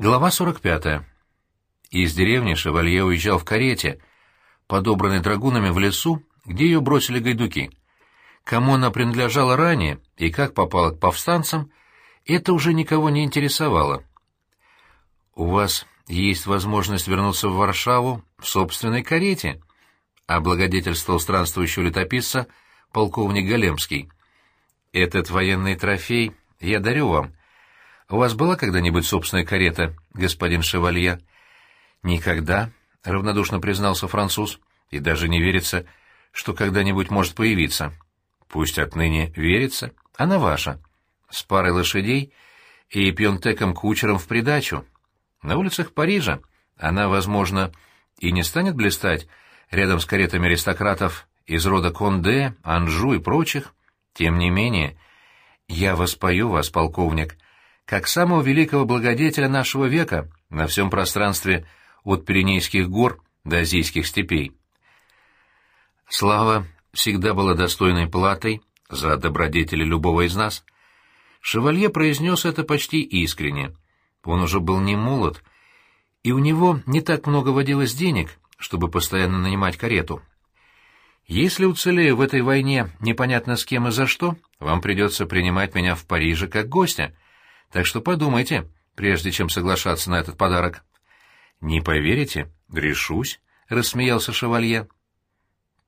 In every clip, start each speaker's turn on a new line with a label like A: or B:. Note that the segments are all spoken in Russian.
A: Глава 45. Из деревни Шевалье уезжал в карете, подобранной драгунами в лесу, где ее бросили гайдуки. Кому она принадлежала ранее и как попала к повстанцам, это уже никого не интересовало. «У вас есть возможность вернуться в Варшаву в собственной карете», — облагодетельствовал странствующего летописца полковник Галемский. «Этот военный трофей я дарю вам» У вас была когда-нибудь собственная карета, господин Шевалье? Никогда, равнодушно признался француз, и даже не верится, что когда-нибудь может появиться. Пусть отныне верится, она ваша. С парой лошадей и пьонтеком-кучером в придачу. На улицах Парижа она, возможно, и не станет блистать рядом с каретами аристократов из рода Конде, Анжу и прочих. Тем не менее, я воспою вас, полковник, — как самого великого благодетеля нашего века на всем пространстве от Пиренейских гор до Азийских степей. Слава всегда была достойной платой за добродетели любого из нас. Шевалье произнес это почти искренне. Он уже был не молод, и у него не так много водилось денег, чтобы постоянно нанимать карету. Если уцелею в этой войне непонятно с кем и за что, вам придется принимать меня в Париже как гостя — так что подумайте, прежде чем соглашаться на этот подарок. — Не поверите? Решусь, — рассмеялся шевалье.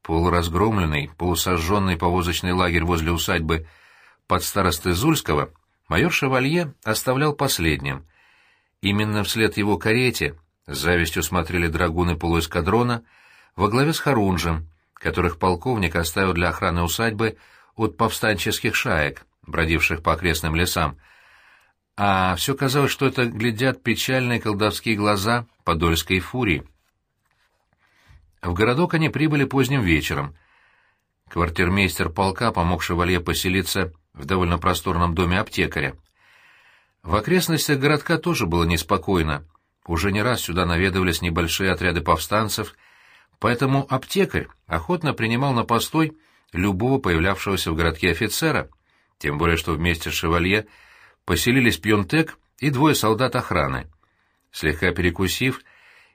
A: Полуразгромленный, полусожженный повозочный лагерь возле усадьбы под старосты Зульского майор Шевалье оставлял последним. Именно вслед его карете с завистью смотрели драгуны полуэскадрона во главе с Харунжем, которых полковник оставил для охраны усадьбы от повстанческих шаек, бродивших по окрестным лесам, а все казалось, что это глядят печальные колдовские глаза подольской фурии. В городок они прибыли поздним вечером. Квартирмейстер полка помог шевалье поселиться в довольно просторном доме аптекаря. В окрестностях городка тоже было неспокойно. Уже не раз сюда наведывались небольшие отряды повстанцев, поэтому аптекарь охотно принимал на постой любого появлявшегося в городке офицера, тем более что вместе с шевалье поселились Пьонтек и двое солдат охраны. Слегка перекусив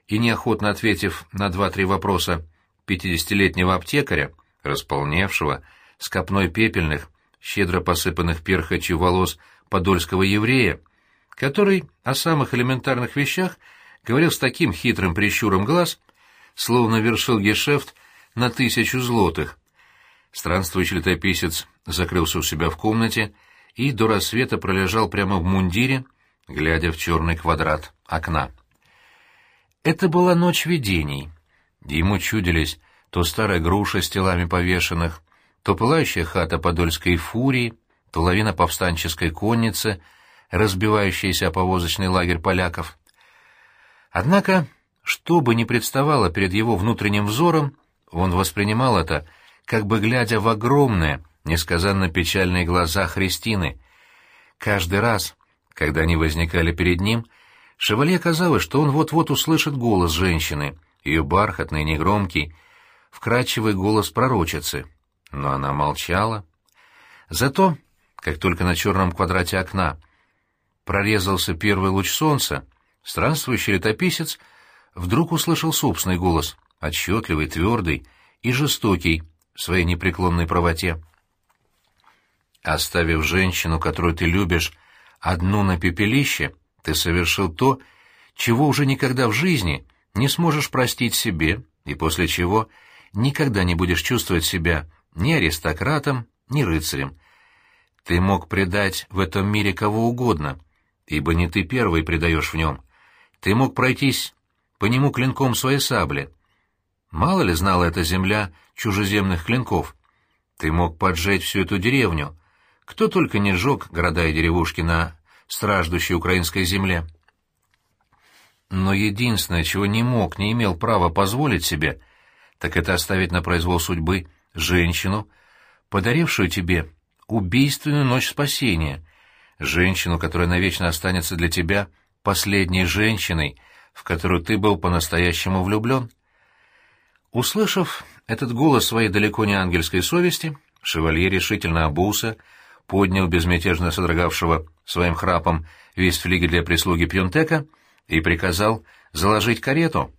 A: и неохотно ответив на два-три вопроса пятидесятилетнего аптекаря, располневшего, с копной пепельных, щедро посыпанных перхотью волос подольского еврея, который о самых элементарных вещах говорил с таким хитрым прищуром глаз, словно вершил гешефт на тысячу злотых. Странствующий летописец закрылся у себя в комнате и до рассвета пролежал прямо в мундире, глядя в черный квадрат окна. Это была ночь видений. Ему чудились то старая груша с телами повешенных, то пылающая хата подольской фурии, то лавина повстанческой конницы, разбивающаяся о повозочный лагерь поляков. Однако, что бы ни представало перед его внутренним взором, он воспринимал это, как бы глядя в огромное, несказанно печальные глаза Христины. Каждый раз, когда они возникали перед ним, Шевалье казалось, что он вот-вот услышит голос женщины, ее бархатный, негромкий, вкрадчивый голос пророчицы. Но она молчала. Зато, как только на черном квадрате окна прорезался первый луч солнца, странствующий летописец вдруг услышал собственный голос, отчетливый, твердый и жестокий в своей непреклонной правоте. Оставив женщину, которую ты любишь, одну на пепелище, ты совершил то, чего уже никогда в жизни не сможешь простить себе, и после чего никогда не будешь чувствовать себя ни аристократом, ни рыцарем. Ты мог предать в этом мире кого угодно, ибо не ты первый предаешь в нем. Ты мог пройтись по нему клинком своей сабли. Мало ли знала эта земля чужеземных клинков. Ты мог поджечь всю эту деревню, кто только не сжег города и деревушки на страждущей украинской земле. Но единственное, чего не мог, не имел права позволить себе, так это оставить на произвол судьбы женщину, подарившую тебе убийственную ночь спасения, женщину, которая навечно останется для тебя последней женщиной, в которую ты был по-настоящему влюблен. Услышав этот голос своей далеко не ангельской совести, шевалье решительно обулся, поднял безмятежно содрогавшего своим храпом весь флигель для прислуги Пьонтека и приказал заложить карету.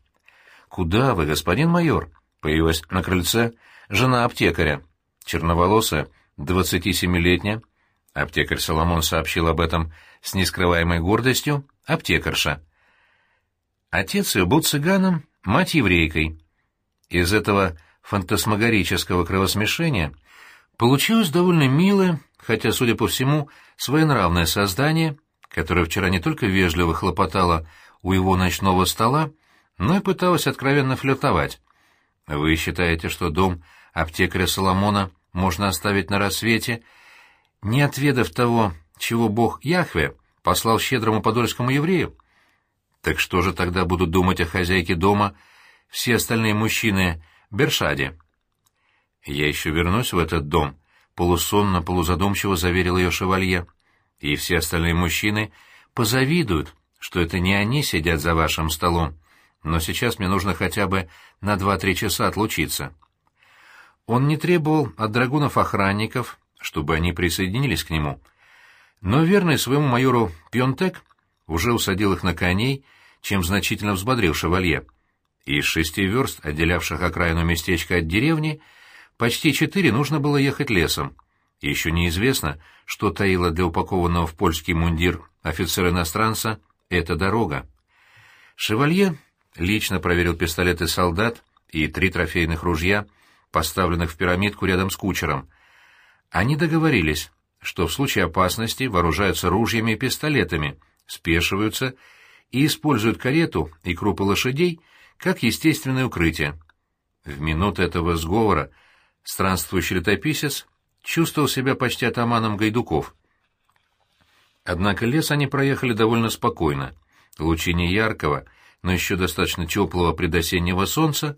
A: «Куда вы, господин майор?» — появилась на крыльце жена аптекаря, черноволосая, двадцати семилетняя. Аптекарь Соломон сообщил об этом с нескрываемой гордостью, аптекарша. Отец ее был цыганом, мать еврейкой. Из этого фантасмагорического кровосмешения получилось довольно милое, хотя, судя по всему, своенравное создание, которое вчера не только вежливо хлопотало у его ночного стола, но и пыталось откровенно флиртовать. Вы считаете, что дом аптекаря Соломона можно оставить на рассвете, не отведав того, чего бог Яхве послал щедрому подольскому еврею? Так что же тогда будут думать о хозяйке дома все остальные мужчины Бершаде? Я еще вернусь в этот дом, полусонно, полузадумчиво заверил ее шевалье. И все остальные мужчины позавидуют, что это не они сидят за вашим столом, но сейчас мне нужно хотя бы на два-три часа отлучиться. Он не требовал от драгунов охранников, чтобы они присоединились к нему, но верный своему майору Пьонтек уже усадил их на коней, чем значительно взбодрил шевалье. Из шести верст, отделявших окраину местечка от деревни, почти четыре нужно было ехать лесом. Еще неизвестно, что таило для упакованного в польский мундир офицера-иностранца эта дорога. Шевалье лично проверил пистолеты солдат и три трофейных ружья, поставленных в пирамидку рядом с кучером. Они договорились, что в случае опасности вооружаются ружьями и пистолетами, спешиваются и используют карету и крупы лошадей как естественное укрытие. В минуты этого сговора странствующий летописец чувствовал себя почти атаманом гайдуков. Однако лес они проехали довольно спокойно. Лучи неяркого, но еще достаточно теплого предосеннего солнца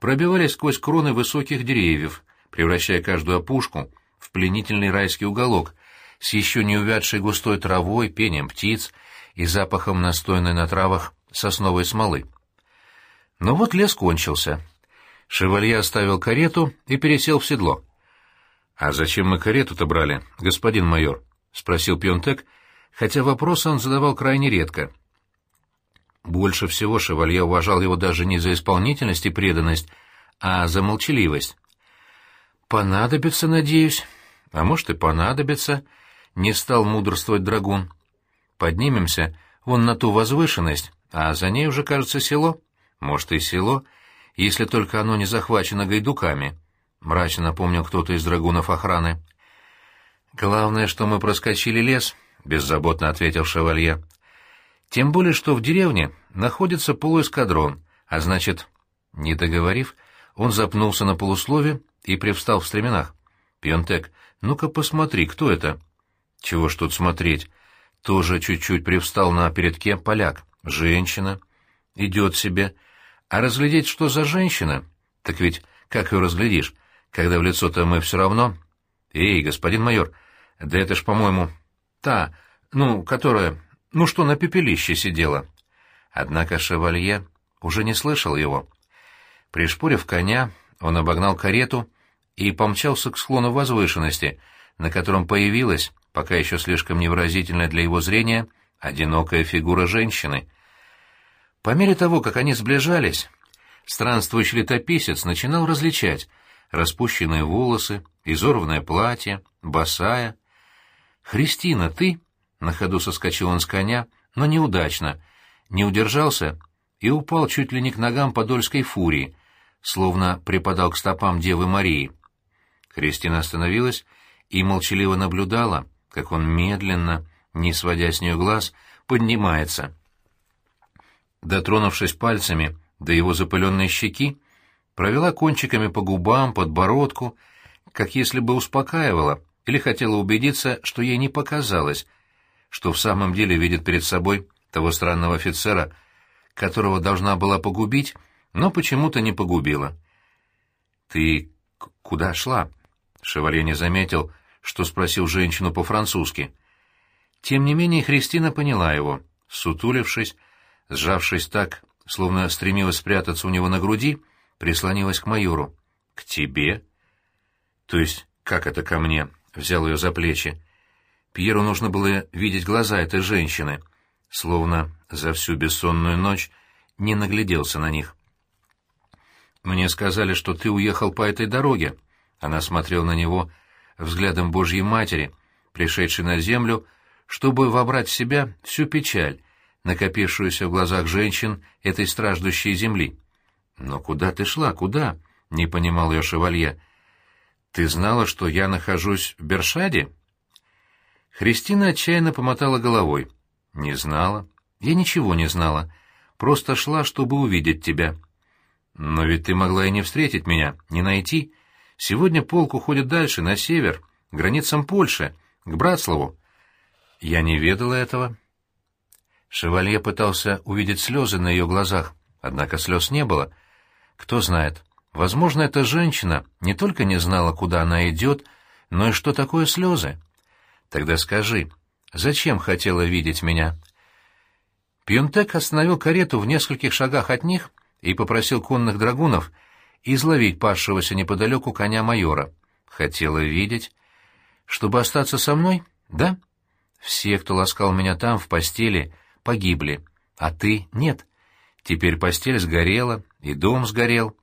A: пробивались сквозь кроны высоких деревьев, превращая каждую опушку в пленительный райский уголок с еще не увядшей густой травой, пением птиц и запахом настойной на травах сосновой смолы. Но вот лес кончился. Шевалье оставил карету и пересел в седло. «А зачем мы карету-то брали, господин майор?» — спросил Пьонтек, хотя вопрос он задавал крайне редко. Больше всего шевалье уважал его даже не за исполнительность и преданность, а за молчаливость. «Понадобится, надеюсь. А может, и понадобится», — не стал мудрствовать драгун. «Поднимемся вон на ту возвышенность, а за ней уже, кажется, село. Может, и село, если только оно не захвачено гайдуками». — мрачно напомнил кто-то из драгунов охраны. «Главное, что мы проскочили лес», — беззаботно ответил шевалье. «Тем более, что в деревне находится полуэскадрон, а значит...» Не договорив, он запнулся на полуслове и привстал в стременах. «Пьонтек, ну-ка посмотри, кто это?» «Чего ж тут смотреть?» Тоже чуть-чуть привстал на передке поляк. «Женщина. Идет себе. А разглядеть, что за женщина? Так ведь как ее разглядишь? когда в лицо-то мы все равно... Эй, господин майор, да это ж, по-моему, та, ну, которая, ну что, на пепелище сидела. Однако шевалье уже не слышал его. Пришпорив коня, он обогнал карету и помчался к склону возвышенности, на котором появилась, пока еще слишком невыразительная для его зрения, одинокая фигура женщины. По мере того, как они сближались, странствующий летописец начинал различать, распущенные волосы, изорванное платье, босая. «Христина, ты?» — на ходу соскочил он с коня, но неудачно, не удержался и упал чуть ли не к ногам подольской фурии, словно припадал к стопам Девы Марии. Христина остановилась и молчаливо наблюдала, как он медленно, не сводя с нее глаз, поднимается. Дотронувшись пальцами до его запыленной щеки, провела кончиками по губам, подбородку, как если бы успокаивала или хотела убедиться, что ей не показалось, что в самом деле видит перед собой того странного офицера, которого должна была погубить, но почему-то не погубила. «Ты куда шла?» Шевалье не заметил, что спросил женщину по-французски. Тем не менее Христина поняла его, сутулившись, сжавшись так, словно стремилась спрятаться у него на груди, прислонилась к майору. «К тебе?» «То есть, как это ко мне?» — взял ее за плечи. Пьеру нужно было видеть глаза этой женщины, словно за всю бессонную ночь не нагляделся на них. «Мне сказали, что ты уехал по этой дороге». Она смотрела на него взглядом Божьей Матери, пришедшей на землю, чтобы вобрать в себя всю печаль, накопившуюся в глазах женщин этой страждущей земли. «Но куда ты шла, куда?» — не понимал ее шевалье. «Ты знала, что я нахожусь в Бершаде?» Христина отчаянно помотала головой. «Не знала. Я ничего не знала. Просто шла, чтобы увидеть тебя». «Но ведь ты могла и не встретить меня, не найти. Сегодня полк уходит дальше, на север, к границам Польши, к Братславу». «Я не ведала этого». Шевалье пытался увидеть слезы на ее глазах, однако слез не было. Кто знает, возможно, эта женщина не только не знала, куда она идет, но и что такое слезы. Тогда скажи, зачем хотела видеть меня?» Пьюнтек остановил карету в нескольких шагах от них и попросил конных драгунов изловить пасшегося неподалеку коня майора. Хотела видеть. Чтобы остаться со мной? Да? Все, кто ласкал меня там, в постели, погибли. А ты — нет. Теперь постель сгорела, и дом сгорел,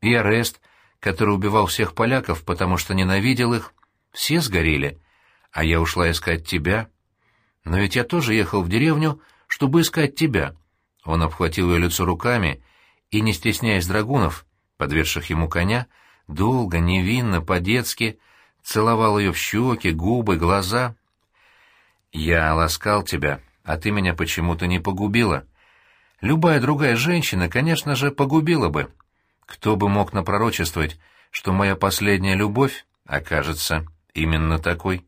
A: и арест, который убивал всех поляков, потому что ненавидел их, все сгорели. А я ушла искать тебя. Но ведь я тоже ехал в деревню, чтобы искать тебя. Он обхватил ее лицо руками и, не стесняясь драгунов, подвергших ему коня, долго, невинно, по-детски целовал ее в щеки, губы, глаза. «Я ласкал тебя, а ты меня почему-то не погубила. Любая другая женщина, конечно же, погубила бы. Кто бы мог напророчествовать, что моя последняя любовь окажется именно такой?»